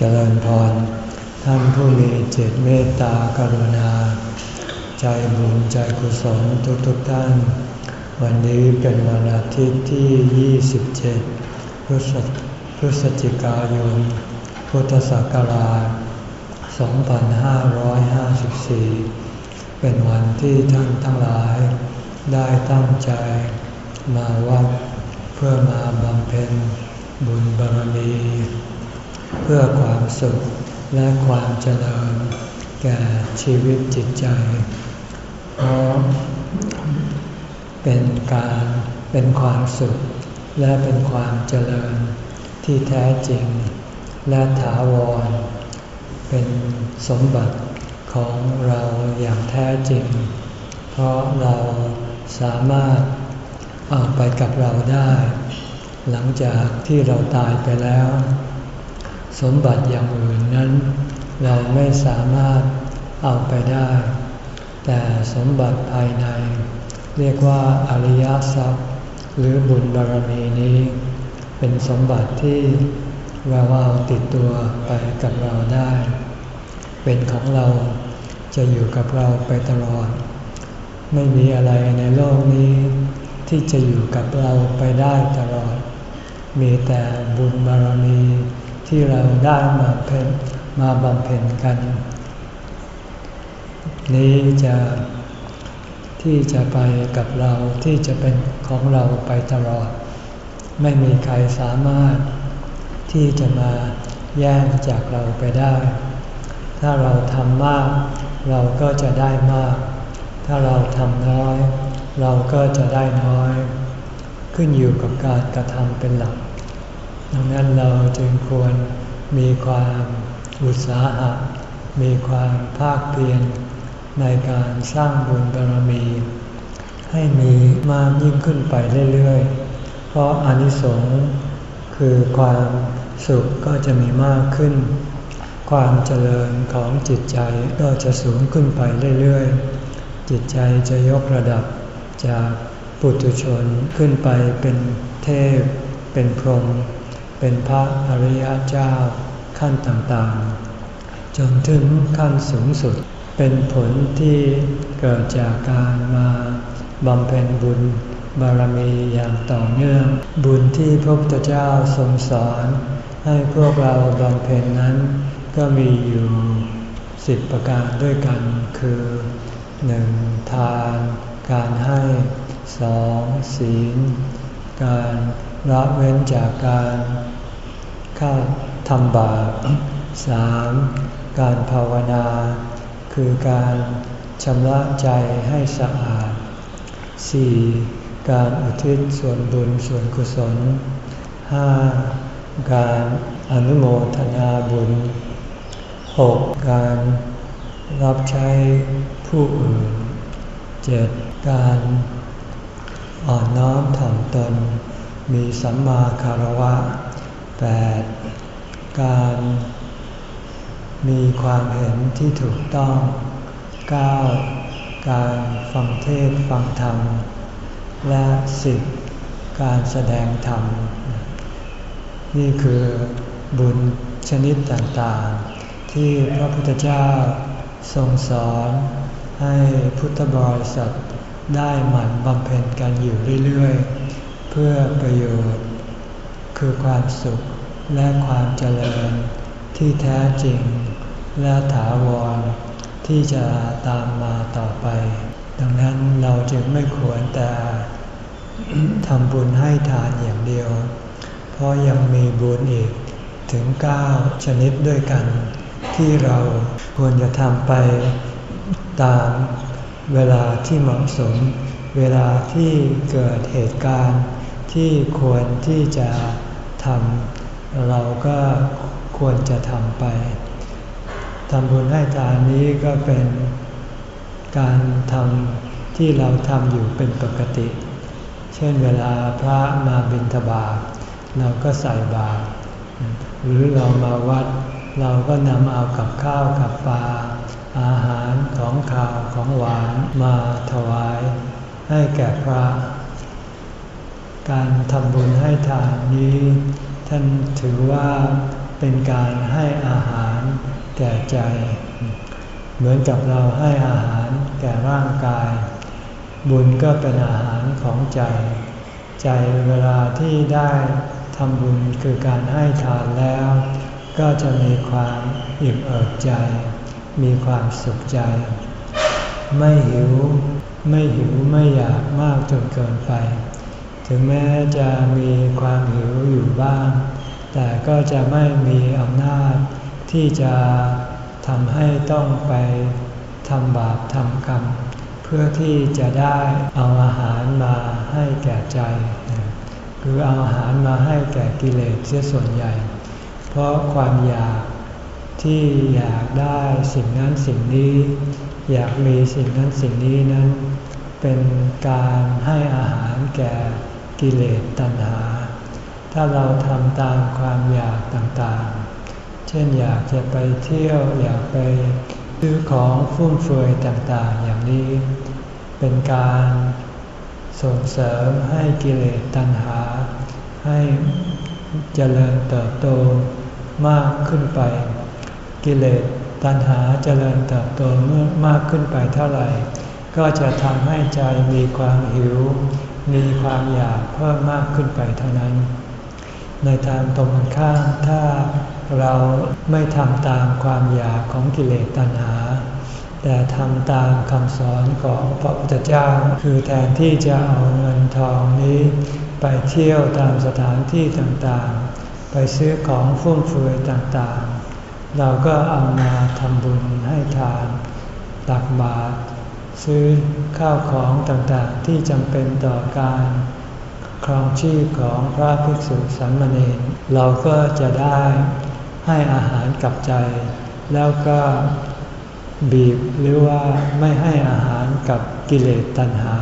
เจริญพร ท่านผู้มีจิตเมตตากรุณา ใจบุญใจกุศลทุกๆทท่าน วันนี้เป็นวันอาทิตย์ที่ 27 พฤศจิกายน พุทธศักราช 2554 เป็นวันที่ท่านทั้งหลาย ได้ตั้งใจมาวัดเพื่อมาบำเพ็ญบุญบารมี เพื่อความสุขและความเจริญ แก่ชีวิตจิตใจ เพราะเป็นการเป็นความสุข และเป็นความเจริญที่แท้จริงและถาวร เป็นสมบัติของเราอย่างแท้จริง เพราะเราสามารถเอาไปกับเราได้ หลังจากที่เราตายไปแล้ว สมบัติอย่างอื่นนั้น เราไม่สามารถเอาไปได้ แต่สมบัติภายใน เรียกว่าอริยทรัพย์ หรือบุญบารมีนี้ เป็นสมบัติที่เราเอาติดตัวไปกับเราได้ เป็นของเราจะอยู่กับเราไปตลอด ไม่มีอะไรในโลกนี้ ที่จะอยู่กับเราไปได้ตลอด มีแต่บุญบารมี ที่เราได้มาเพ็ญมาบำเพ็ญกัน นี้จะที่จะไปกับเราที่จะเป็นของเราไปตลอด ไม่มีใครสามารถที่จะมาแย่งจากเราไปได้ ถ้าเราทำมาก เราก็จะได้มาก ถ้าเราทำน้อย เราก็จะได้น้อย ขึ้นอยู่กับการกระทำเป็นหลัก ดังนั้นเราจึงควรมีความอุตสาหะ มีความภาคเพียรในการสร้างบุญบารมี ให้มีมากยิ่งขึ้นไปเรื่อยๆ เพราะอนิสงส์คือความสุขก็จะมีมากขึ้น ความเจริญของจิตใจก็จะสูงขึ้นไปเรื่อยๆ จิตใจจะยกระดับจากปุถุชนขึ้นไปเป็นเทพ เป็นพรหม เป็นพระอริยเจ้าขั้นต่างๆ จนถึงขั้นสูงสุด เป็นผลที่เกิดจากการมาบำเพ็ญบุญบารมีอย่างต่อเนื่อง บุญที่พระพุทธเจ้าทรงสอน ให้พวกเราบำเพ็ญนั้น ก็มีอยู่สิบประการด้วยกัน คือหนึ่งทาน การให้สองศีล การ ละเว้นจากการฆ่าทำบาปสามการภาวนา คือการชำระใจให้สะอาดสี่การอุทิศส่วนบุญส่วนกุศลห้าการอนุโมทนาบุญหกการรับใช้ผู้อื่นเจ็ดการอ่อนน้อมถ่อมตน มีสัมมาคารวะ 8. การมีความเห็นที่ถูกต้อง 9. การฟังเทศฟังธรรม และ 10. การแสดงธรรม นี่คือบุญชนิดต่างๆ ที่พระพุทธเจ้าทรงสอนให้พุทธบริษัทได้หมั่นบำเพ็ญกันอยู่เรื่อยๆ เพื่อประโยชน์ คือความสุขและความเจริญที่แท้จริง และถาวรที่จะตามมาต่อไป ดังนั้นเราจึงไม่ควรแต่ทำบุญให้ทานอย่างเดียว เพราะยังมีบุญอีกถึง 9 ชนิดด้วยกัน ที่เราควรจะทำไปตามเวลาที่เหมาะสม เวลาที่เกิดเหตุการณ์ ที่ควรที่จะทำเราก็ควรจะทำไปทำบุญให้ทานนี้ก็เป็นการทำที่เราทำอยู่เป็นปกติ เช่นเวลาพระมาบิณฑบาตเราก็ใส่บาตรหรือเรามาวัด เราก็นำเอากับข้าวกับปลาอาหารของข้าวของหวานมาถวายให้แก่พระ การทำบุญให้ทานนี้ ท่านถือว่าเป็นการให้อาหารแก่ใจ เหมือนกับเราให้อาหารแก่ร่างกาย บุญก็เป็นอาหารของใจ ใจเวลาที่ได้ทำบุญคือการให้ทานแล้ว ก็จะมีความอิ่มเอิบใจ มีความสุขใจ ไม่หิว ไม่หิวไม่อยากมากจนเกินไป ถึงแม้จะมีความหิวอยู่บ้าง แต่ก็จะไม่มีอำนาจที่จะทำให้ต้องไปทำบาปทำกรรม เพื่อที่จะได้เอาอาหารมาให้แก่ใจ คือเอาอาหารมาให้แก่กิเลสเสียส่วนใหญ่ เพราะความอยากที่อยากได้สิ่งนั้นสิ่งนี้ อยากมีสิ่งนั้นสิ่งนี้นั้น เป็นการให้อาหารแก่ กิเลสตัณหา ถ้าเราทำตามความอยากต่างๆ เช่นอยากจะไปเที่ยวอยากไปซื้อของฟุ่มเฟือยต่างๆ อย่างนี้ เป็นการส่งเสริมให้กิเลสตัณหา ให้เจริญเติบโตมากขึ้นไป กิเลสตัณหาเจริญเติบโตเมื่อมากขึ้นไปเท่าไหร่ ก็จะทำให้ใจมีความหิว มีความอยากเพิ่มมากขึ้นไปเท่านั้น ในทางตรงกันข้ามถ้าเราไม่ทำตามความอยากของกิเลสตัณหา แต่ทำตามคำสอนของพระพุทธเจ้า คือแทนที่จะเอาเงินทองนี้ไปเที่ยวตามสถานที่ต่างๆ ไปซื้อของฟุ่มเฟือยต่างๆ เราก็เอามาทำบุญให้ทานตักบาตร ซื้อข้าวของต่างๆที่จำเป็นต่อการครองชีพของพระภิกษุสามเณรเราก็จะได้ให้อาหารกับใจ แล้วก็บีบหรือว่าไม่ให้อาหารกับกิเลสตัณหา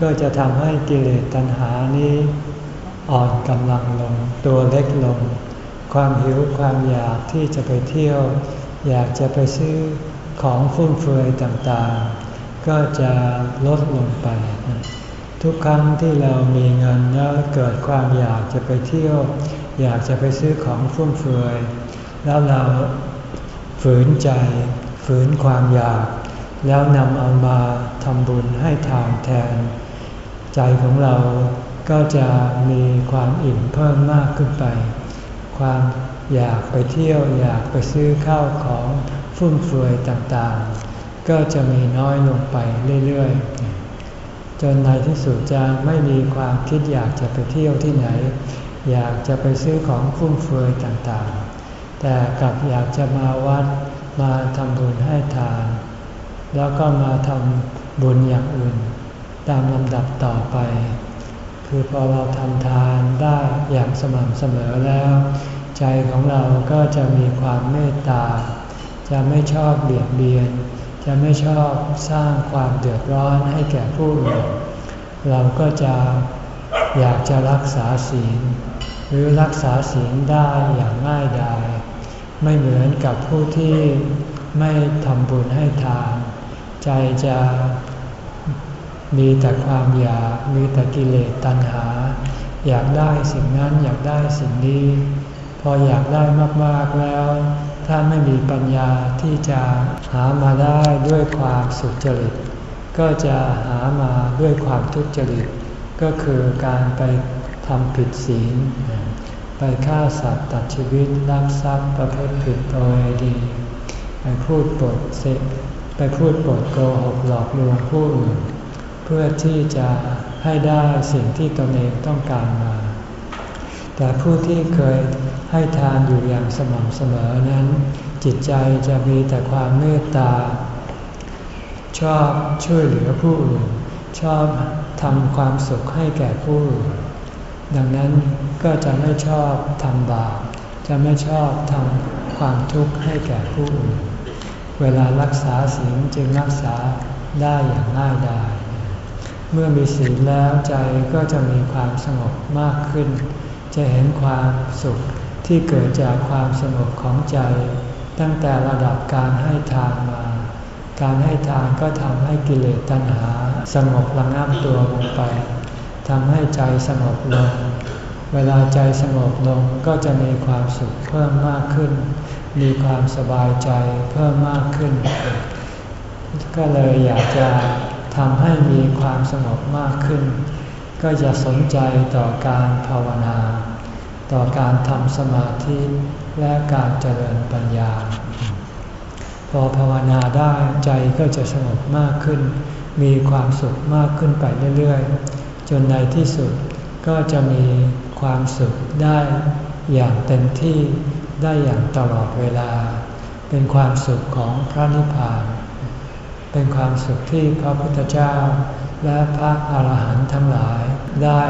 ก็จะทำให้กิเลสตัณหานี้อ่อนกำลังลง ตัวเล็กลง ความหิวความอยากที่จะไปเที่ยว อยากจะไปซื้อของฟุ่มเฟือยต่างๆ ก็จะลดลงไป ทุกครั้งที่เรามีเงินแล้วเกิดความอยากจะไปเที่ยว อยากจะไปซื้อของฟุ่มเฟือย แล้วเราฝืนใจ ฝืนความอยาก แล้วนำเอามาทำบุญให้ทานแทน ใจของเราก็จะมีความอิ่มเพิ่มมากขึ้นไป ความอยากไปเที่ยวอยากไปซื้อข้าวของฟุ่มเฟือยต่างๆ ก็จะมีน้อยลงไปเรื่อยๆ จนในที่สุดจะไม่มีความคิดอยากจะไปเที่ยวที่ไหน อยากจะไปซื้อของฟุ่มเฟือยต่างๆ แต่กลับอยากจะมาวัดมาทำบุญให้ทาน แล้วก็มาทำบุญอย่างอื่น ตามลำดับต่อไป คือพอเราทำทานได้อย่างสม่ำเสมอแล้ว ใจของเราก็จะมีความเมตตาจะไม่ชอบเบียดเบียน จะไม่ชอบสร้างความเดือดร้อนให้แก่ผู้อื่นเราก็จะอยากจะรักษาศีล หรือรักษาศีลได้อย่างง่ายดายไม่เหมือนกับผู้ที่ไม่ทำบุญให้ทานใจจะมีแต่ความอยากมีแต่กิเลสตัณหา อยากได้สิ่งนั้นอยากได้สิ่งนี้ พออยากได้มากๆแล้ว ถ้าไม่มีปัญญาที่จะหามาได้ด้วยความสุจริต ก็จะหามาด้วยความทุจริต ก็คือการไปทำผิดศีล ไปฆ่าสัตว์ตัดชีวิตลักทรัพย์ประพฤติผิดโดยดีไปพูดปดเสกไปพูดปดโกหกหลอกลวงผู้อื่นเพื่อที่จะให้ได้สิ่งที่ตนเองต้องการมา แต่ผู้ที่เคย ให้ทานอยู่อย่างสม่ำเสมอนั้น จิตใจจะมีแต่ความเมตตา ชอบช่วยเหลือผู้อื่นชอบทำความสุขให้แก่ผู้อื่นดังนั้นก็จะไม่ชอบทำบาปจะไม่ชอบทำความทุกข์ให้แก่ผู้อื่นเวลารักษาศีลจึงรักษาได้อย่างง่ายดายเมื่อมีศีลแล้วใจก็จะมีความสงบมากขึ้น จะเห็นความสุข ที่เกิดจากความสงบของใจ ตั้งแต่ระดับการให้ทานมา การให้ทานก็ทำให้กิเลสตัณหา สงบระงับตัวลงไปทำให้ใจสงบลง เวลาใจสงบลงก็จะมีความสุขเพิ่มมากขึ้น มีความสบายใจเพิ่มมากขึ้น ก็เลยอยากจะทำให้มีความสงบมากขึ้น ก็จะสนใจต่อการภาวนา ต่อการทำสมาธิและการเจริญปัญญา พอภาวนาได้ใจก็จะสงบมากขึ้น มีความสุขมากขึ้นไปเรื่อยๆ จนในที่สุดก็จะมีความสุขได้อย่างเต็มที่ได้อย่างตลอดเวลา เป็นความสุขของพระนิพพาน เป็นความสุขที่พระพุทธเจ้า และพระอาหารหันต์ทั้งหลายได้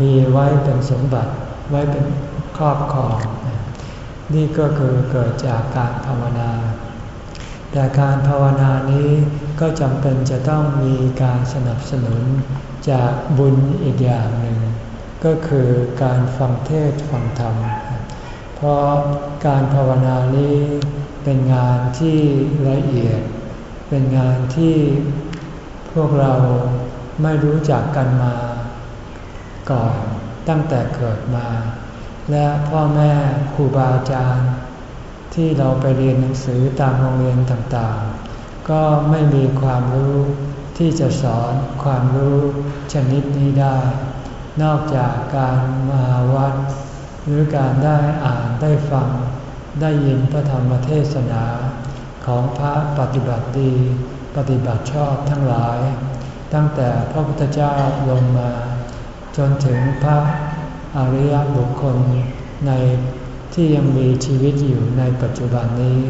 มีไว้เป็นสมบัติ ไว้เป็นครอบครอง นี่ก็คือเกิดจากการภาวนา แต่การภาวนานี้ก็จำเป็นจะต้องมีการสนับสนุนจากบุญอีกอย่างหนึ่ง ก็คือการฟังเทศฟังธรรม เพราะการภาวนานี้เป็นงานที่ละเอียด เป็นงานที่พวกเราไม่รู้จักกันมาก่อน ตั้งแต่เกิดมา และพ่อแม่ครูบาอาจารย์ ที่เราไปเรียนหนังสือตามโรงเรียนต่างๆ ก็ไม่มีความรู้ที่จะสอนความรู้ชนิดนี้ได้ นอกจากการมาวัด หรือการได้อ่านได้ฟัง ได้ยินพระธรรมเทศนาของพระปฏิบัติดีปฏิบัติชอบทั้งหลาย ตั้งแต่พระพุทธเจ้าลงมา จนถึงพระอริยบุคคลในที่ยังมีชีวิตอยู่ในปัจจุบันนี้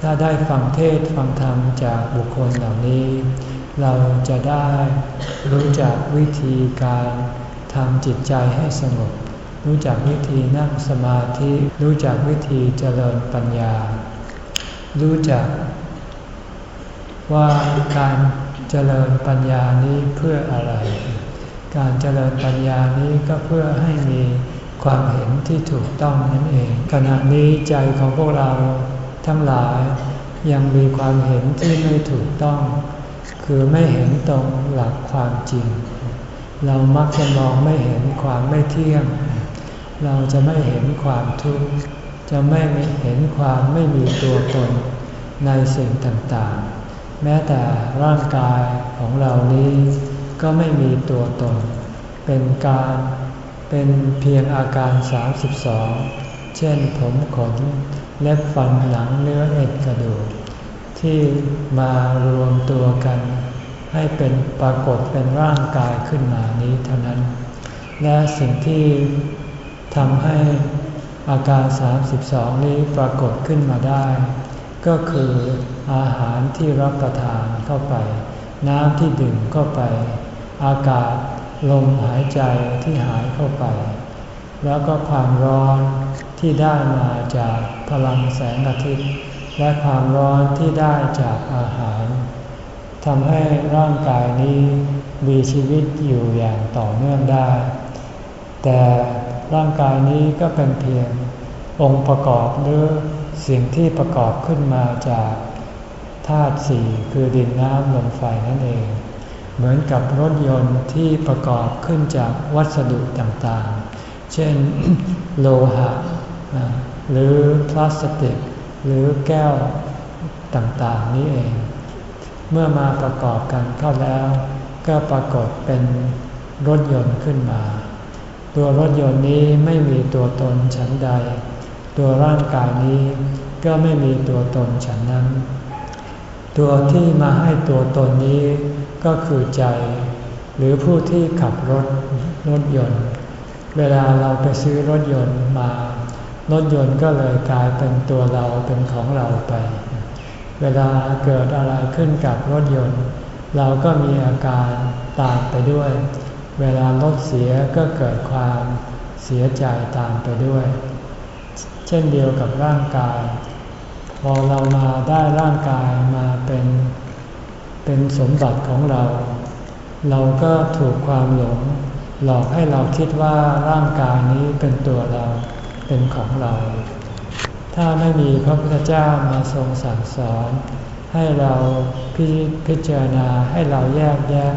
ถ้าได้ฟังเทศฟังธรรมจากบุคคลเหล่านี้ เราจะได้รู้จักวิธีการทำจิตใจให้สงบ รู้จักวิธีนั่งสมาธิ รู้จักวิธีเจริญปัญญา รู้จักว่าการเจริญปัญญานี้เพื่ออะไร การเจริญปัญญานี้ก็เพื่อให้มีความเห็นที่ถูกต้องนั่นเอง ขณะนี้ใจของพวกเราทั้งหลายยังมีความเห็นที่ไม่ถูกต้อง คือไม่เห็นตรงหลักความจริง เรามักจะมองไม่เห็นความไม่เที่ยง เราจะไม่เห็นความทุกข์จะไม่เห็นความไม่มีตัวตนในสิ่งต่างๆ แม้แต่ร่างกายของเรานี้ ก็ไม่มีตัวตน เป็นการเป็นเพียงอาการ 32 เช่นผมขนเล็บฟันหนังเนื้อเอ็นกระดูก ที่มารวมตัวกัน ให้เป็นปรากฏเป็นร่างกายขึ้นมานี้เท่านั้น และสิ่งที่ทำให้อาการ 32 นี้ปรากฏขึ้นมาได้ ก็คืออาหารที่รับประทานเข้าไป น้ำที่ดื่มเข้าไป อากาศลมหายใจที่หายเข้าไป แล้วก็ความร้อนที่ได้มาจากพลังแสงอาทิตย์ และความร้อนที่ได้จากอาหารทำให้ร่างกายนี้มีชีวิตอยู่อย่างต่อเนื่องได้ แต่ร่างกายนี้ก็เป็นเพียงองค์ประกอบหรือสิ่งที่ประกอบขึ้นมาจากธาตุสี่คือดินน้ำลมไฟนั่นเอง เหมือนกับรถยนต์ที่ประกอบขึ้นจากวัสดุต่างๆ เช่นโลหะ หรือพลาสติก หรือแก้วต่างๆ นี้เอง เมื่อมาประกอบกันเข้าแล้ว ก็ปรากฏเป็นรถยนต์ขึ้นมา ตัวรถยนต์นี้ไม่มีตัวตนฉันใด ตัวร่างกายนี้ก็ไม่มีตัวตนฉันนั้น ตัวที่มาให้ตัวตนนี้ ก็คือใจ หรือผู้ที่ขับรถรถยนต์ เวลาเราไปซื้อรถยนต์มารถยนต์ก็เลยกลายเป็นตัวเราเป็นของเราไป เวลาเกิดอะไรขึ้นกับรถยนต์ เราก็มีอาการตามไปด้วย เวลารถเสียก็เกิดความเสียใจตามไปด้วย เช่นเดียวกับร่างกาย พอเรามาได้ร่างกายมาเป็น เป็นสมบัติของเรา เราก็ถูกความหลง หลอกให้เราคิดว่าร่างกายนี้เป็นตัวเราเป็นของเรา ถ้าไม่มีพระพุทธเจ้ามาทรงสั่งสอน ให้เราพพิจารณาให้เราแยกแยะ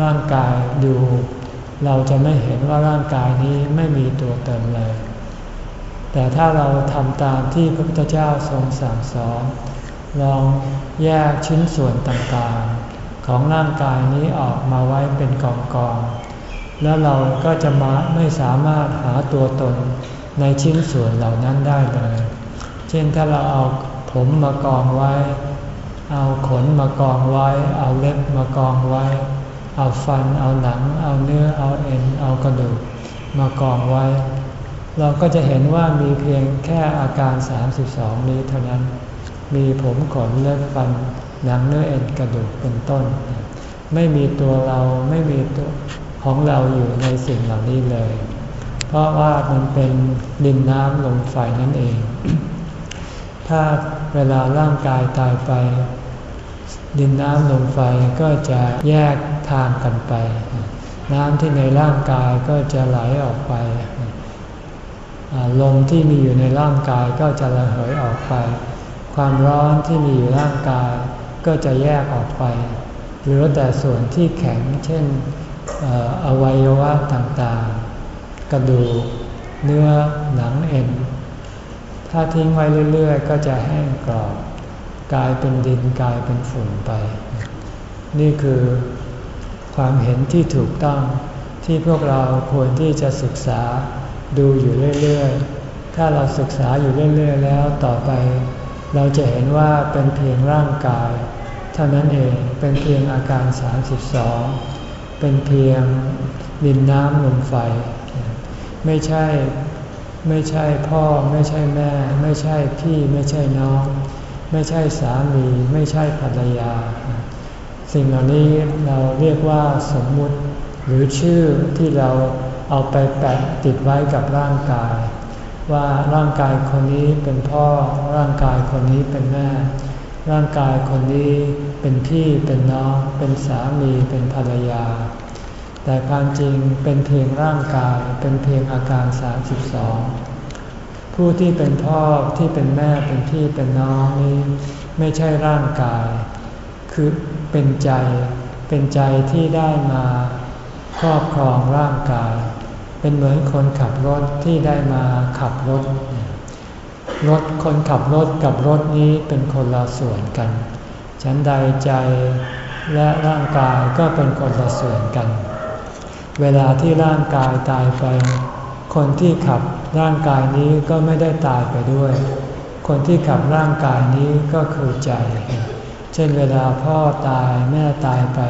ร่างกายดู เราจะไม่เห็นว่าร่างกายนี้ไม่มีตัวตนเลย แต่ถ้าเราทำตามที่พระพุทธเจ้าทรงสั่งสอน ลองแยกชิ้นส่วนต่างๆ ของร่างกายนี้ออกมาไว้เป็นกองๆ แล้วเราก็จะมาไม่สามารถหาตัวตนในชิ้นส่วนเหล่านั้นได้เลย เช่นถ้าเราเอาผมมากองไว้ เอาขนมากองไว้ เอาเล็บมากองไว้ เอาฟัน เอาหนัง เอาเนื้อ เอาเอ็น เอากระดูกมากองไว้ เราก็จะเห็นว่ามีเพียงแค่อาการ 32 นี้เท่านั้น มีผมขนเล็บฟันหนังเนื้อเอ็นกระดูกเป็นต้น ไม่มีตัวเราไม่มีตัวของเราอยู่ในสิ่งเหล่านี้เลย เพราะว่ามันเป็นดินน้ำลมไฟนั่นเอง ถ้าเวลาร่างกายตายไป ดินน้ำลมไฟก็จะแยกทางกันไป น้ำที่ในร่างกายก็จะไหลออกไปลมที่มีอยู่ในร่างกายก็จะระเหยออกไป ความร้อนที่มีอยู่ร่างกายก็จะแยกออกไป เหลือแต่ส่วนที่แข็งเช่นอวัยวะต่างๆ กระดูก เนื้อหนังเอ็น ถ้าทิ้งไว้เรื่อยๆ ก็จะแห้งกรอบ กลายเป็นดินกลายเป็นฝุ่นไป นี่คือความเห็นที่ถูกต้องที่พวกเราควรที่จะศึกษาดูอยู่เรื่อยๆ ถ้าเราศึกษาอยู่เรื่อยๆ แล้วต่อไป เราจะเห็นว่าเป็นเพียงร่างกาย เท่านั้นเองเป็นเพียงอาการ 32 เป็นเพียงดินน้ำลมไฟ ไม่ใช่ไม่ใช่พ่อไม่ใช่แม่ ไม่ใช่พี่ไม่ใช่น้อง ไม่ใช่สามี ไม่ใช่ภรรยา สิ่งเหล่านี้เราเรียกว่าสมมุติหรือชื่อที่เราเอาไปแปะติดไว้กับร่างกาย ว่าร่างกายคนนี้เป็นพ่อ ร่างกายคนนี้เป็นแม่ ร่างกายคนนี้เป็นพี่เป็นน้อง เป็นสามีเป็นภรรยา แต่ความจริงเป็นเพียงร่างกายเป็นเพียงอาการ 32 ผู้ที่เป็นพ่อที่เป็นแม่เป็นพี่เป็นน้องนี้ไม่ใช่ร่างกาย คือเป็นใจ เป็นใจที่ได้มาครอบครองร่างกาย เป็นเหมือนคนขับรถที่ได้มาขับรถ รถคนขับรถกับรถนี้เป็นคนละส่วนกัน ฉันใดใจและร่างกายก็เป็นคนละส่วนกัน เวลาที่ร่างกายตายไป คนที่ขับร่างกายนี้ก็ไม่ได้ตายไปด้วย คนที่ขับร่างกายนี้ก็คือใจ เช่นเวลาพ่อตายแม่ตายไป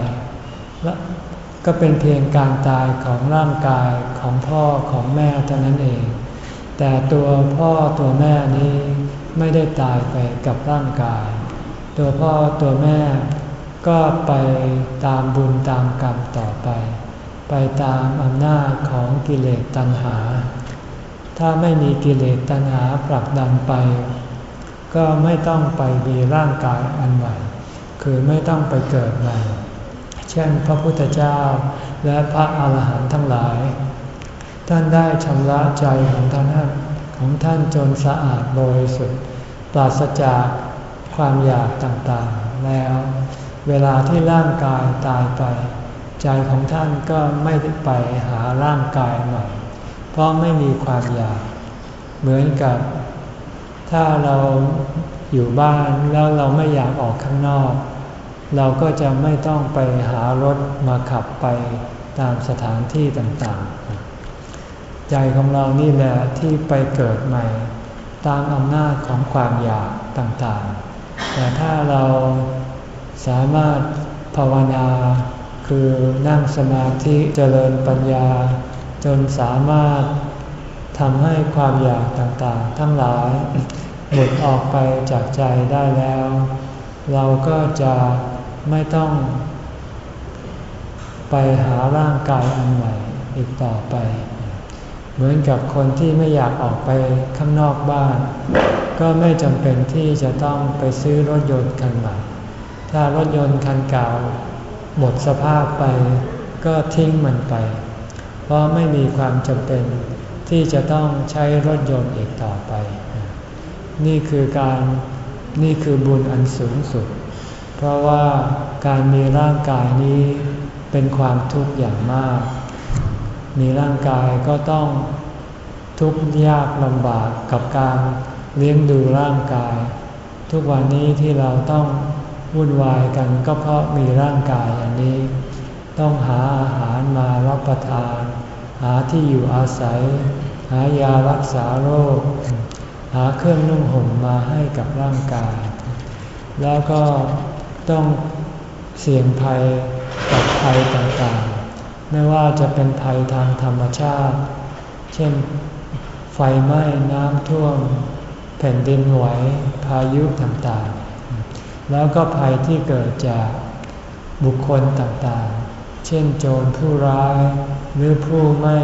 ก็เป็นเพียงการตายของร่างกาย ของพ่อของแม่เท่านั้นเอง แต่ตัวพ่อตัวแม่นี้ไม่ได้ตายไปกับร่างกาย ตัวพ่อตัวแม่ก็ไปตามบุญตามกรรมต่อไป ไปตามอำนาจของกิเลสตัณหา ถ้าไม่มีกิเลสตัณหาผลักดันไป ก็ไม่ต้องไปมีร่างกายอันใหม่ คือไม่ต้องไปเกิดใหม่ เช่นพระพุทธเจ้าและพระอาหารหันต์ทั้งหลาย ท่านได้ชำระใจของท่านของท่านจนสะอาดบริสุทธิ์ปราศจากความอยากต่างๆ แล้ว เวลาที่ร่างกายตายไป ใจของท่านก็ไม่ได้ไปหาร่างกายใหม่ เพราะไม่มีความอยาก เหมือนกับ ถ้าเราอยู่บ้านแล้วเราไม่อยากออกข้างนอก เราก็จะไม่ต้องไปหารถมาขับไปตามสถานที่ต่างๆ ใจของเรานี่แหละที่ไปเกิดใหม่ ตามอำนาจของความอยากต่างๆ แต่ถ้าเราสามารถภาวนา คือนั่งสมาธิเจริญปัญญา จนสามารถทำให้ความอยากต่างๆ ทั้งหลายหมดออกไปจากใจได้แล้ว เราก็จะไม่ต้อง ไปหาร่างกายอันใหม่อีกต่อไป เหมือนกับคนที่ไม่อยากออกไปข้างนอกบ้าน ก็ไม่จำเป็นที่จะต้องไปซื้อรถยนต์คันใหม่ ถ้ารถยนต์คันเก่าหมดสภาพไปก็ทิ้งมันไป เพราะไม่มีความจำเป็นที่จะต้องใช้รถยนต์อีกต่อไป นี่คือการนี่คือบุญอันสูงสุด เพราะว่าการมีร่างกายนี้เป็นความทุกข์อย่างมาก มีร่างกายก็ต้องทุกข์ยากลำบากกับการเลี้ยงดูร่างกาย ทุกวันนี้ที่เราต้องวุ่นวายกันก็เพราะมีร่างกายอย่างนี้ ต้องหาอาหารมารับประทาน หาที่อยู่อาศัย หายารักษาโรค หาเครื่องนุ่งห่มมาให้กับร่างกาย แล้วก็ต้องเสี่ยงภัยกับภัยต่างๆ ไม่ว่าจะเป็นภัยทางธรรมชาติ เช่น ไฟไหม้น้ำท่วม แผ่นดินไหวพายุต่างๆ แล้วก็ภัยที่เกิดจากบุคคลต่างๆ เช่นโจรผู้ร้าย หรือผู้ไม่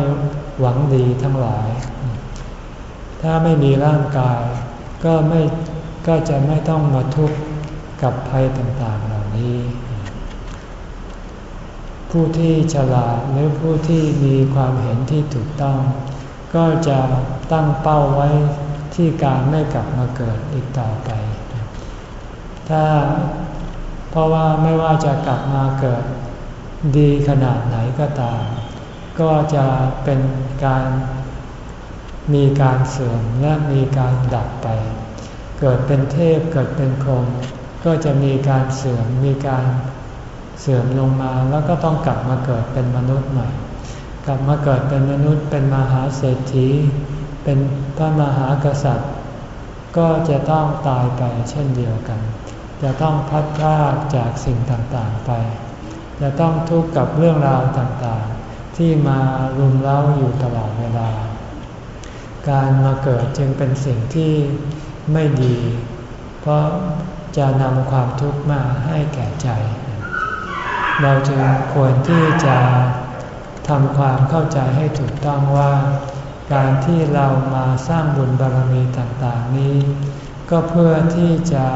หวังดีทั้งหลาย ถ้าไม่มีร่างกายก็ไม่ก็จะไม่ต้องมาทุกข์กับภัยต่างๆเหล่านี้ ผู้ที่ฉลาดหรือผู้ที่มีความเห็นที่ถูกต้อง ก็จะตั้งเป้าไว้ที่การไม่กลับมาเกิดอีกต่อไป ถ้าเพราะว่าไม่ว่าจะกลับมาเกิดดีขนาดไหนก็ตาม ก็จะเป็นการมีการเสื่อมและมีการดับไป เกิดเป็นเทพเกิดเป็นพรหมก็จะมีการเสื่อมมีการ เสื่อมลงมาแล้วก็ต้องกลับมาเกิดเป็นมนุษย์ใหม่ กลับมาเกิดเป็นมนุษย์เป็นมหาเศรษฐี เป็นพระมหากษัตริย์ ก็จะต้องตายไปเช่นเดียวกัน จะต้องพัดพลาดจากสิ่งต่างๆไป จะต้องทุกข์กับเรื่องราวต่างๆ ที่มารุมเร้าอยู่ตลอดเวลา การมาเกิดจึงเป็นสิ่งที่ไม่ดี เพราะจะนำความทุกข์มาให้แก่ใจ เราจึงควรที่จะทำความเข้าใจให้ถูกต้องว่า การที่เรามาสร้างบุญบารมีต่างๆนี้ ก็เพื่อที่จะ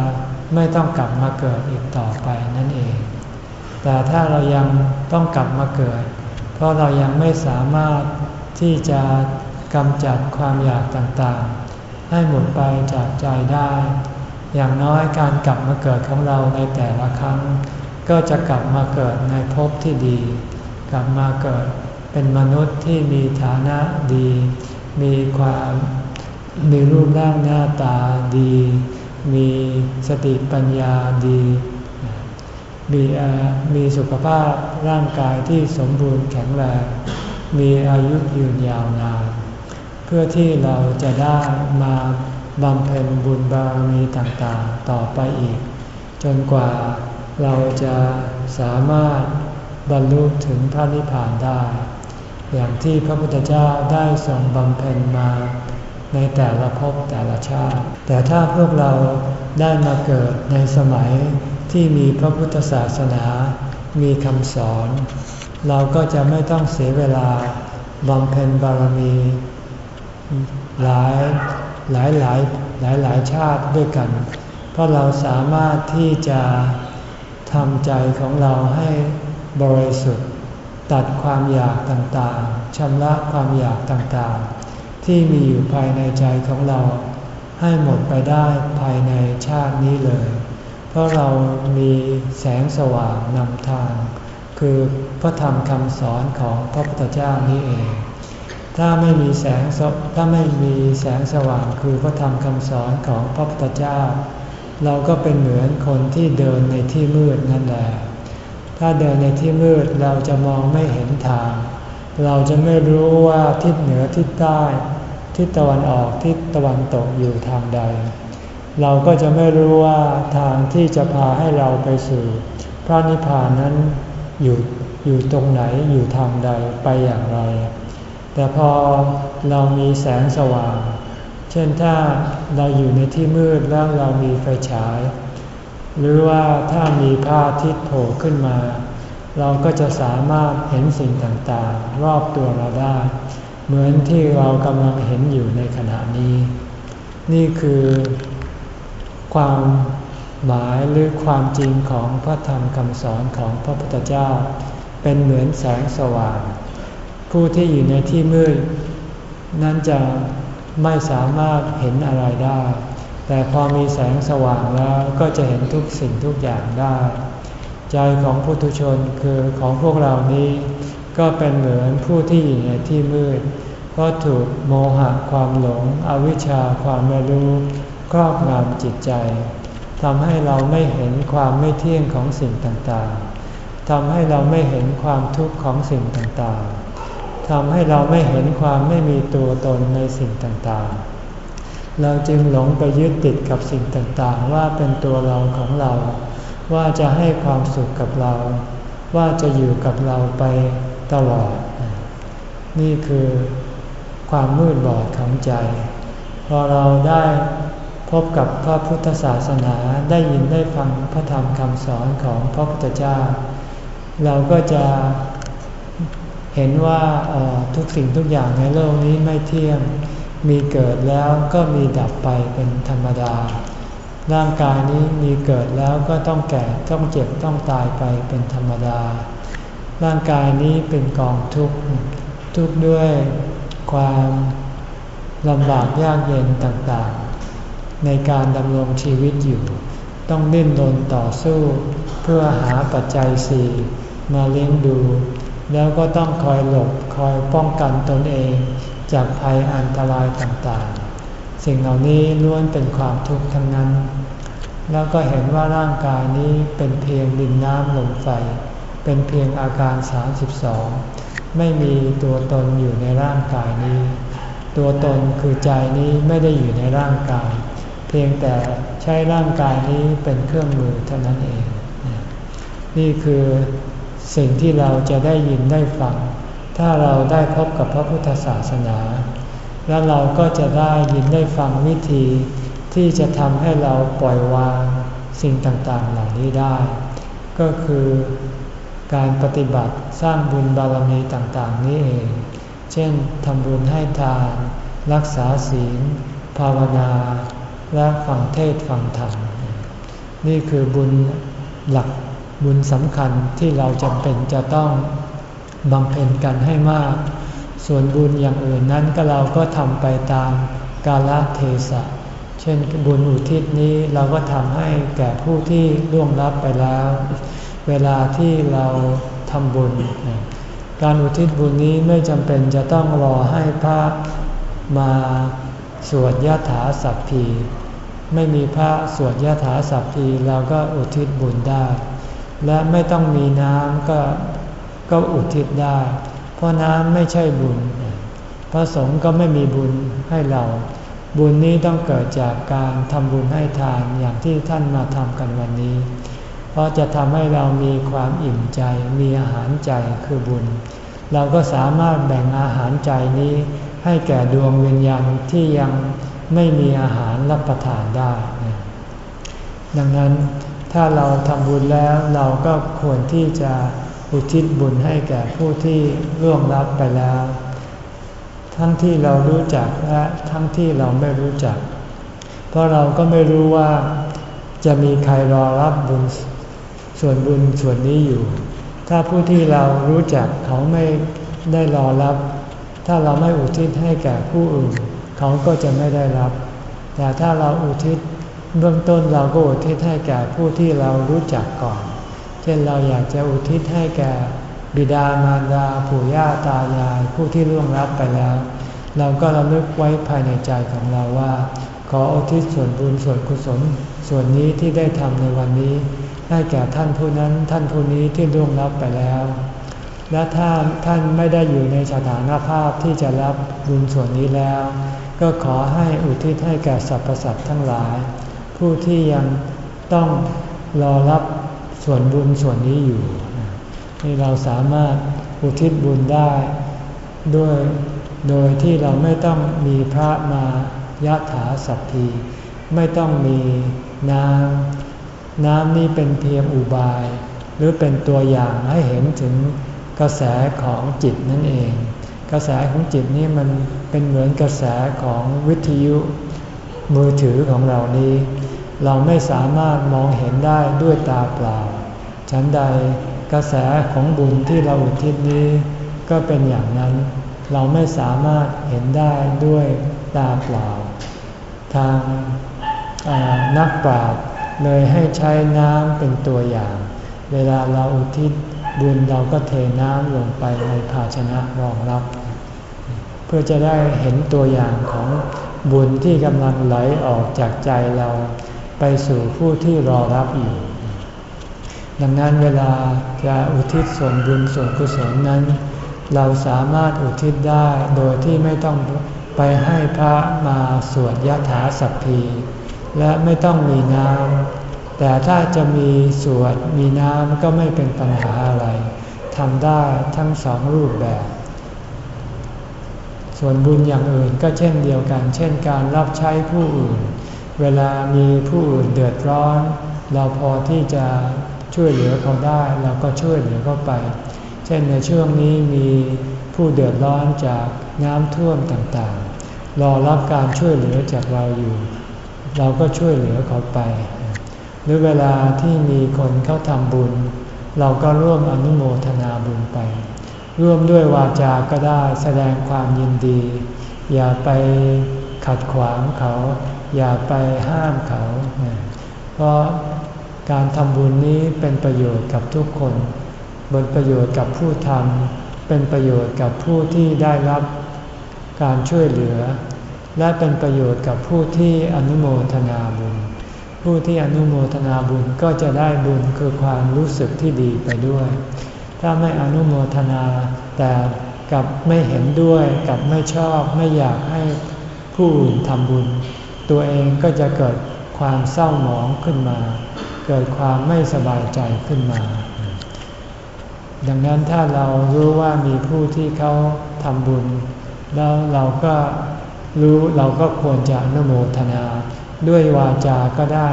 ไม่ต้องกลับมาเกิดอีกต่อไปนั่นเอง แต่ถ้าเรายังต้องกลับมาเกิด เพราะเรายังไม่สามารถที่จะกำจัดความอยากต่างๆ ให้หมดไปจากใจได้ อย่างน้อยการกลับมาเกิดของเราในแต่ละครั้ง ก็จะกลับมาเกิดในภพที่ดี กลับมาเกิดเป็นมนุษย์ที่มีฐานะดี มีความมีรูปร่างหน้าตาดี มีสติปัญญาดี มีมีสุขภาพร่างกายที่สมบูรณ์แข็งแรง มีอายุยืนยาวนาน เพื่อที่เราจะได้มาบำเพ็ญบุญบารมีต่างๆ ต่อไปอีก จนกว่า เราจะสามารถบรรลุถึงพระนิพพานได้ อย่างที่พระพุทธเจ้าได้ทรงบำเพ็ญมาในแต่ละภพแต่ละชาติ แต่ถ้าพวกเราได้มาเกิดในสมัยที่มีพระพุทธศาสนา มีคำสอน เราก็จะไม่ต้องเสียเวลาบำเพ็ญบารมีหลายหลายหลายหลายหลายชาติด้วยกัน เพราะเราสามารถที่จะ ทำใจของเราให้บริสุทธิ์ ตัดความอยากต่างๆชำระความอยากต่างๆ ที่มีอยู่ภายในใจของเรา ให้หมดไปได้ภายในชาตินี้เลย เพราะเรามีแสงสว่างนำทาง คือพระธรรมคำสอนของพระพุทธเจ้านี้เอง ถ้าไม่มีแสงถ้าไม่มีแสงสว่างคือพระธรรมคำสอนของพระพุทธเจ้า เราก็เป็นเหมือนคนที่เดินในที่มืดนั่นแหละ ถ้าเดินในที่มืดเราจะมองไม่เห็นทาง เราจะไม่รู้ว่าทิศเหนือทิศใต้ ทิศตะวันออกทิศตะวันตกอยู่ทางใด เราก็จะไม่รู้ว่าทางที่จะพาให้เราไปสู่ พระนิพพานนั้นอยู่อยู่ตรงไหนอยู่ทางใดไปอย่างไร แต่พอเรามีแสงสว่าง เช่นถ้าเราอยู่ในที่มืดแล้วเรามีไฟฉาย หรือว่าถ้ามีพระอาทิตย์โผล่ขึ้นมา เราก็จะสามารถเห็นสิ่งต่างๆ รอบตัวเราได้ เหมือนที่เรากำลังเห็นอยู่ในขณะนี้ นี่คือความหมายหรือความจริงของพระธรรมคำสอนของพระพุทธเจ้า เป็นเหมือนแสงสว่าง ผู้ที่อยู่ในที่มืด นั้นจะ ไม่สามารถเห็นอะไรได้ แต่พอมีแสงสว่างแล้วก็จะเห็นทุกสิ่งทุกอย่างได้ ใจของพุทุชนคือของพวกเรานี้ ก็เป็นเหมือนผู้ที่อยู่ในที่มืด เพราะถูกโมหะความหลง อวิชชาความไม่รู้ครอบงำจิตใจทำให้เราไม่เห็นความไม่เที่ยงของสิ่งต่างๆทำให้เราไม่เห็นความทุกข์ของสิ่งต่างๆ ทำให้เราไม่เห็นความไม่มีตัวตนในสิ่งต่างๆ เราจึงหลงไปยึดติดกับสิ่งต่างๆ ว่าเป็นตัวเราของเรา ว่าจะให้ความสุขกับเรา ว่าจะอยู่กับเราไปตลอด นี่คือความมืดบอดของใจ พอเราได้พบกับพระพุทธศาสนาได้ยินได้ฟังพระธรรมคำสอนของพระพุทธเจ้า เราก็จะ เห็นว่าทุกสิ่งทุกอย่างในโลกนี้ไม่เที่ยง มีเกิดแล้วก็มีดับไปเป็นธรรมดา ร่างกายนี้มีเกิดแล้วก็ต้องแก่ต้องเจ็บต้องตายไปเป็นธรรมดา ร่างกายนี้เป็นกองทุกข์ทุกข์ด้วยความลำบากยากเย็นต่างๆ ในการดำรงชีวิตอยู่ ต้องดิ้นรนต่อสู้ เพื่อหาปัจจัยสี่มาเลี้ยงดู แล้วก็ต้องคอยหลบคอยป้องกันตนเอง จากภัยอันตรายต่างๆ สิ่งเหล่านี้ล้วนเป็นความทุกข์ทั้งนั้น แล้วก็เห็นว่าร่างกายนี้เป็นเพียงดินน้ำลมไฟ เป็นเพียงอาการ 32 ไม่มีตัวตนอยู่ในร่างกายนี้ ตัวตนคือใจนี้ไม่ได้อยู่ในร่างกาย เพียงแต่ใช้ร่างกายนี้เป็นเครื่องมือเท่านั้นเอง นี่คือ สิ่งที่เราจะได้ยินได้ฟัง ถ้าเราได้พบกับพระพุทธศาสนา แล้วเราก็จะได้ยินได้ฟังวิธี ที่จะทำให้เราปล่อยวางสิ่งต่างๆเหล่านี้ได้ ก็คือการปฏิบัติสร้างบุญบารมีต่างๆนี้เอง เช่นทำบุญให้ทาน รักษาศีล ภาวนา และฟังเทศฟังธรรม นี่คือบุญหลัก บุญสำคัญที่เราจำเป็นจะต้องบำเพ็ญกันให้มาก ส่วนบุญอย่างอื่นนั้นก็เราก็ทำไปตามกาลเทศะ เช่นบุญอุทิศนี้เราก็ทำให้แก่ผู้ที่ล่วงลับไปแล้ว เวลาที่เราทำบุญ การอุทิศบุญนี้ไม่จำเป็นจะต้องรอให้พระมาสวดยถาสัพพี ไม่มีพระสวดยถาสัพพีเราก็อุทิศบุญได้ และไม่ต้องมีน้ำก็ก็อุทิศได้ เพราะน้ำไม่ใช่บุญ พระสงฆ์ก็ไม่มีบุญให้เรา บุญนี้ต้องเกิดจากการทำบุญให้ทานอย่างที่ท่านมาทำกันวันนี้ เพราะจะทำให้เรามีความอิ่มใจ มีอาหารใจคือบุญ เราก็สามารถแบ่งอาหารใจนี้ให้แก่ดวงวิญญาณที่ยังไม่มีอาหารรับประทานได้ ดังนั้น ถ้าเราทำบุญแล้วเราก็ควรที่จะอุทิศบุญให้แก่ผู้ที่ร่วงรับไปแล้ว ทั้งที่เรารู้จักและทั้งที่เราไม่รู้จัก เพราะเราก็ไม่รู้ว่าจะมีใครรอรับบุญส่วนบุญส่วนนี้อยู่ ถ้าผู้ที่เรารู้จักเขาไม่ได้รอรับ ถ้าเราไม่อุทิศให้แก่ผู้อื่น เขาก็จะไม่ได้รับ แต่ถ้าเราอุทิศ เบื้องต้นเราก็อุทิศให้แก่ผู้ที่เรารู้จักก่อน เช่นเราอยากจะอุทิศให้แก่บิดามารดาปู่ย่าตายายผู้ที่ล่วงลับไปแล้ว เราก็ระลึกไว้ภายในใจของเราว่า ขออุทิศส่วนบุญส่วนกุศล ส่วนนี้ที่ได้ทำในวันนี้ ให้แก่ท่านผู้นั้นท่านผู้นี้ที่ล่วงลับไปแล้ว และถ้าท่านไม่ได้อยู่ในสถานภาพที่จะรับบุญส่วนนี้แล้ว ก็ขอให้อุทิศให้แก่สรรพสัตว์ทั้งหลาย ผู้ที่ยังต้องรอรับส่วนบุญส่วนนี้อยู่นี่เราสามารถอุทิศบุญได้ ด้วยโดยที่เราไม่ต้องมีพระมายะถาสัพพีไม่ต้องมีน้ำน้ำนี่เป็นเพียงอุบาย หรือเป็นตัวอย่างให้เห็นถึงกระแสของจิตนั่นเอง กระแสของจิตนี่มันเป็นเหมือนกระแสของวิทยุมือถือของเรานี้ เราไม่สามารถมองเห็นได้ด้วยตาเปล่า ฉันใดกระแสของบุญที่เราอุทิศนี้ ก็เป็นอย่างนั้น เราไม่สามารถเห็นได้ด้วยตาเปล่า ทางนักปราชญ์เลยให้ใช้น้ำเป็นตัวอย่าง เวลาเราอุทิศบุญเราก็เทน้ำลงไปในภาชนะรองรับ เพื่อจะได้เห็นตัวอย่างของบุญที่กำลังไหลออกจากใจเรา ไปสู่ผู้ที่รอรับอยู่ ดังนั้นเวลาจะอุทิศส่วนบุญส่วนกุศลนั้น เราสามารถอุทิศได้โดยที่ไม่ต้องไปให้พระมาสวดยถาสัพพี และไม่ต้องมีน้ำแต่ถ้าจะมีสวดมีน้ำก็ไม่เป็นปัญหาอะไรทำได้ทั้งสองรูปแบบ ส่วนบุญอย่างอื่นก็เช่นเดียวกัน เช่นการรับใช้ผู้อื่น เวลามีผู้อื่นเดือดร้อน เราพอที่จะช่วยเหลือเขาได้เราก็ช่วยเหลือเขาไป เช่นในช่วงนี้มีผู้เดือดร้อนจากน้ำท่วมต่างๆ รอรับการช่วยเหลือจากเราอยู่ เราก็ช่วยเหลือเขาไป หรือเวลาที่มีคนเขาทำบุญ เราก็ร่วมอนุโมทนาบุญไป ร่วมด้วยวาจาก็ได้แสดงความยินดี อย่าไปขัดขวางเขา อย่าไปห้ามเขา เพราะการทำบุญนี้เป็นประโยชน์กับทุกคนเป็นประโยชน์กับผู้ทำเป็นประโยชน์กับผู้ที่ได้รับการช่วยเหลือ และเป็นประโยชน์กับผู้ที่อนุโมทนาบุญ ผู้ที่อนุโมทนาบุญก็จะได้บุญคือความรู้สึกที่ดีไปด้วย ถ้าไม่อนุโมทนาแต่กับไม่เห็นด้วยกับไม่ชอบไม่อยากให้ผู้อื่นทำบุญ ตัวเองก็จะเกิดความเศร้าหมองขึ้นมา เกิดความไม่สบายใจขึ้นมา ดังนั้นถ้าเรารู้ว่ามีผู้ที่เขาทำบุญ แล้วเราก็รู้เราก็ควรจะนโมทนา ด้วยวาจาก็ได้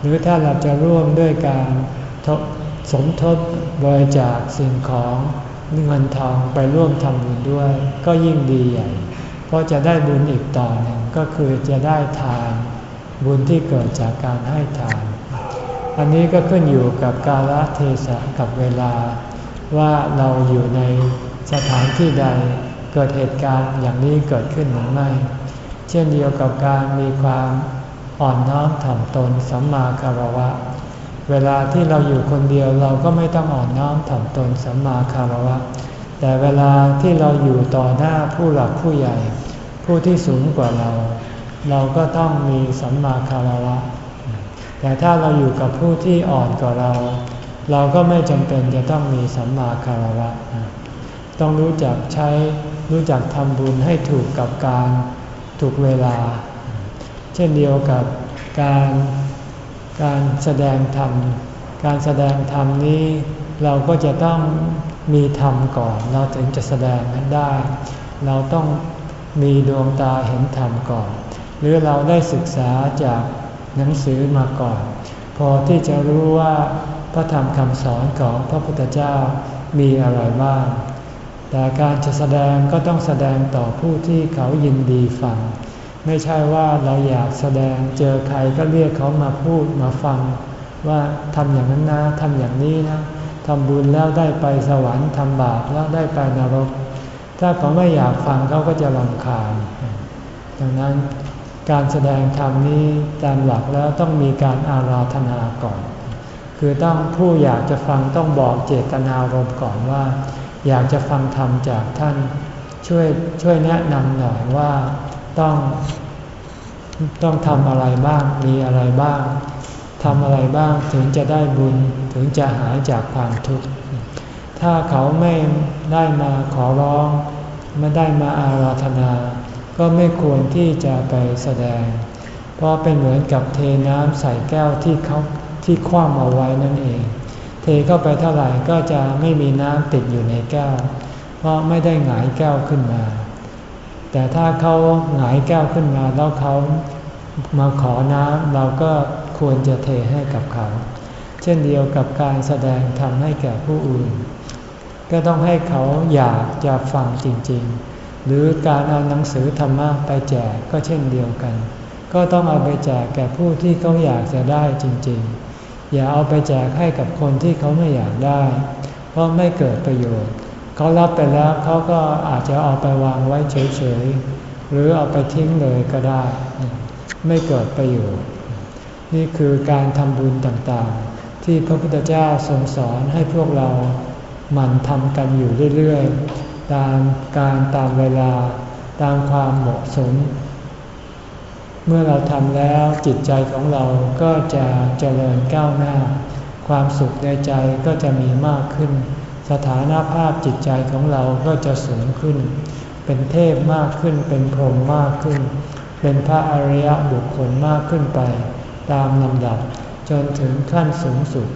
หรือถ้าเราจะร่วมด้วยการสมทบบริจาคสิ่งของเงินทองไปร่วมทำบุญด้วย ก็ยิ่งดีใหญ่ เพราะจะได้บุญอีกต่อหนึ่ง ก็คือจะได้ทาน บุญที่เกิดจากการให้ทาน อันนี้ก็ขึ้นอยู่กับกาลเทศะกับเวลา ว่าเราอยู่ในสถานที่ใดเกิดเหตุการณ์อย่างนี้เกิดขึ้นหรือไม่ เช่นเดียวกับการมีความอ่อนน้อมถ่อมตนสัมมาคารวะ เวลาที่เราอยู่คนเดียวเราก็ไม่ต้องอ่อนน้อมถ่อมตนสัมมาคารวะ แต่เวลาที่เราอยู่ต่อหน้าผู้หลักผู้ใหญ่ ผู้ที่สูงกว่าเรา เราก็ต้องมีสัมมาคารวะ แต่ถ้าเราอยู่กับผู้ที่อ่อนกว่าเรา เราก็ไม่จำเป็นจะต้องมีสัมมาคารวะ ต้องรู้จักใช้รู้จักทำบุญให้ถูกกับการถูกเวลา เช่นเดียวกับการการแสดงธรรม การแสดงธรรมนี้เราก็จะต้องมีธรรมก่อน เราถึงจะแสดงนั้นได้ เราต้อง มีดวงตาเห็นธรรมก่อน หรือเราได้ศึกษาจากหนังสือมาก่อน พอที่จะรู้ว่าพระธรรมคำสอนของพระพุทธเจ้ามีอะไรบ้าง แต่การจะแสดงก็ต้องแสดงต่อผู้ที่เขายินดีฟัง ไม่ใช่ว่าเราอยากแสดงเจอใครก็เรียกเขามาพูดมาฟัง ว่าทำอย่างนั้นนะทำอย่างนี้นะทำบุญแล้วได้ไปสวรรค์ทำบาปแล้วได้ไปนรก ถ้าเขาไม่อยากฟังเขาก็จะรำคาญ ดังนั้นการแสดงธรรมนี้ตามหลักแล้วต้องมีการอาราธนาก่อน คือต้องผู้อยากจะฟังต้องบอกเจตนารมณ์ก่อนว่า อยากจะฟังธรรมจากท่านช่วยช่วยแนะนำหน่อยว่าต้องต้องทำอะไรบ้าง มีอะไรบ้าง ทำอะไรบ้างถึงจะได้บุญ ถึงจะหายจากความทุกข์ ถ้าเขาไม่ได้มาขอร้อง ไม่ได้มาอาราธนา ก็ไม่ควรที่จะไปแสดง เพราะเป็นเหมือนกับเทน้ำใส่แก้วที่เขาที่คว่ำเอาไว้นั่นเอง เทเข้าไปเท่าไหร่ก็จะไม่มีน้ำติดอยู่ในแก้ว เพราะไม่ได้หงายแก้วขึ้นมา แต่ถ้าเขาหงายแก้วขึ้นมาแล้วเขามาขอน้ำเราก็ควรจะเทให้กับเขา เช่นเดียวกับการแสดงทำให้แก่ผู้อื่น ก็ต้องให้เขาอยากจะฟังจริงๆ หรือการเอาหนังสือธรรมะไปแจกก็เช่นเดียวกัน ก็ต้องเอาไปแจกแก่ผู้ที่เขาอยากจะได้จริงๆ อย่าเอาไปแจกให้กับคนที่เขาไม่อยากได้ เพราะไม่เกิดประโยชน์ เขารับไปแล้วเขาก็อาจจะเอาไปวางไว้เฉยๆ หรือเอาไปทิ้งเลยก็ได้ ไม่เกิดประโยชน์ นี่คือการทำบุญต่างๆ ที่พระพุทธเจ้าทรงสอนให้พวกเรา มันทำกันอยู่เรื่อยๆ ตามการตามเวลาตามความเหมาะสม เมื่อเราทำแล้วจิตใจของเราก็จะเจริญก้าวหน้า ความสุขในใจก็จะมีมากขึ้น สถานภาพจิตใจของเราก็จะสูงขึ้น เป็นเทพมากขึ้นเป็นพรหมมากขึ้น เป็นพระอริยบุคคลมากขึ้นไป ตามลำดับจนถึงขั้นสูงสุด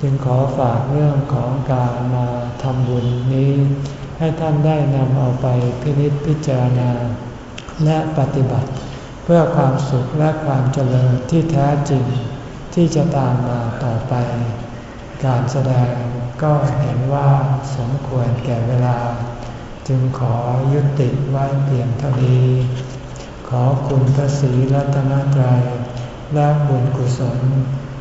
จึงขอฝากเรื่องของการมาทำบุญนี้ ให้ท่านได้นำเอาไปพินิจพิจารณา และปฏิบัติ เพื่อความสุขและความเจริญที่แท้จริงที่จะตามมาต่อไป การแสดงก็เห็นว่าสมควรแก่เวลา จึงขอยุติไว้เพียงเท่านี้ ขอคุณพระศรีรัตนตรัยและบุญกุศล